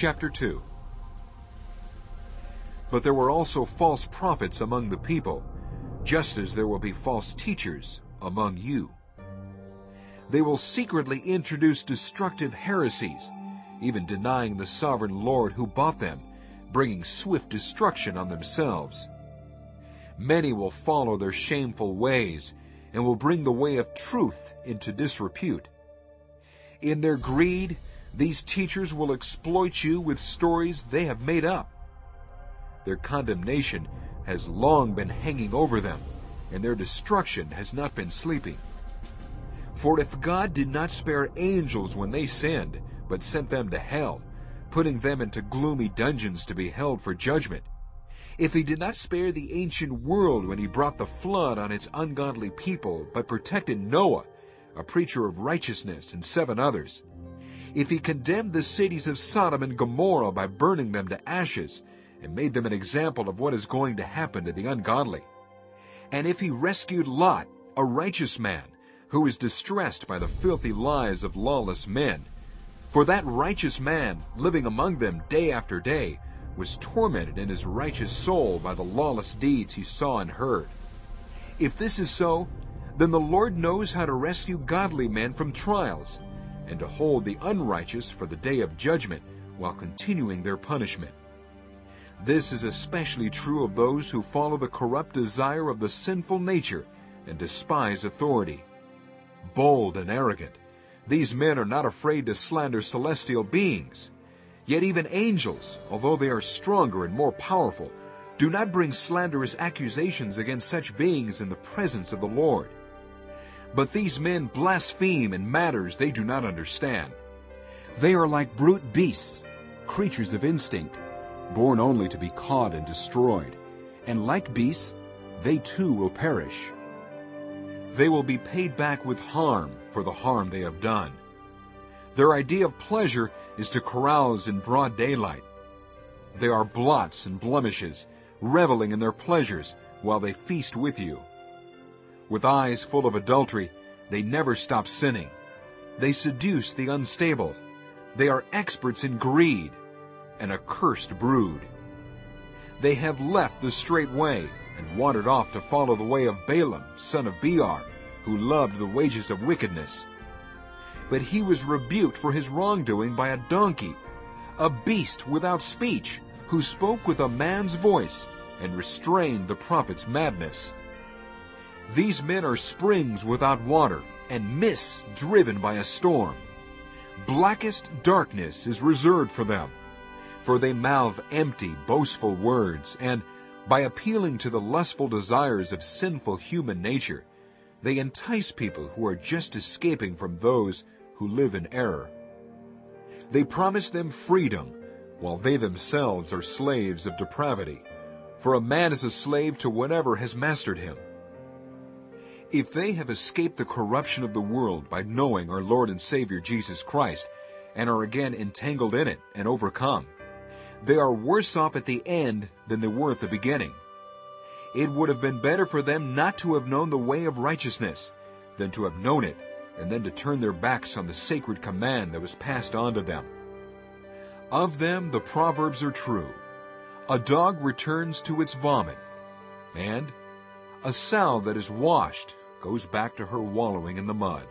chapter 2 But there were also false prophets among the people, just as there will be false teachers among you. They will secretly introduce destructive heresies, even denying the sovereign Lord who bought them, bringing swift destruction on themselves. Many will follow their shameful ways, and will bring the way of truth into disrepute. In their greed, these teachers will exploit you with stories they have made up. Their condemnation has long been hanging over them, and their destruction has not been sleeping. For if God did not spare angels when they sinned, but sent them to hell, putting them into gloomy dungeons to be held for judgment, if he did not spare the ancient world when he brought the flood on its ungodly people, but protected Noah, a preacher of righteousness, and seven others, if he condemned the cities of Sodom and Gomorrah by burning them to ashes, and made them an example of what is going to happen to the ungodly, and if he rescued Lot, a righteous man, who is distressed by the filthy lies of lawless men. For that righteous man, living among them day after day, was tormented in his righteous soul by the lawless deeds he saw and heard. If this is so, then the Lord knows how to rescue godly men from trials, and to hold the unrighteous for the day of judgment while continuing their punishment. This is especially true of those who follow the corrupt desire of the sinful nature and despise authority bold and arrogant. These men are not afraid to slander celestial beings. Yet even angels, although they are stronger and more powerful, do not bring slanderous accusations against such beings in the presence of the Lord. But these men blaspheme in matters they do not understand. They are like brute beasts, creatures of instinct, born only to be caught and destroyed. And like beasts, they too will perish. They will be paid back with harm for the harm they have done. Their idea of pleasure is to carouse in broad daylight. They are blots and blemishes, reveling in their pleasures while they feast with you. With eyes full of adultery, they never stop sinning. They seduce the unstable. They are experts in greed, an accursed brood. They have left the straight way and wandered off to follow the way of Balaam, son of Beor, who loved the wages of wickedness. But he was rebuked for his wrongdoing by a donkey, a beast without speech, who spoke with a man's voice and restrained the prophet's madness. These men are springs without water and mists driven by a storm. Blackest darkness is reserved for them, for they mouth empty, boastful words, and by appealing to the lustful desires of sinful human nature, they entice people who are just escaping from those who live in error. They promise them freedom, while they themselves are slaves of depravity, for a man is a slave to whatever has mastered him. If they have escaped the corruption of the world by knowing our Lord and Savior Jesus Christ, and are again entangled in it and overcome, they are worse off at the end than they were at the beginning. It would have been better for them not to have known the way of righteousness than to have known it and then to turn their backs on the sacred command that was passed on to them. Of them the proverbs are true. A dog returns to its vomit, and a sow that is washed goes back to her wallowing in the mud.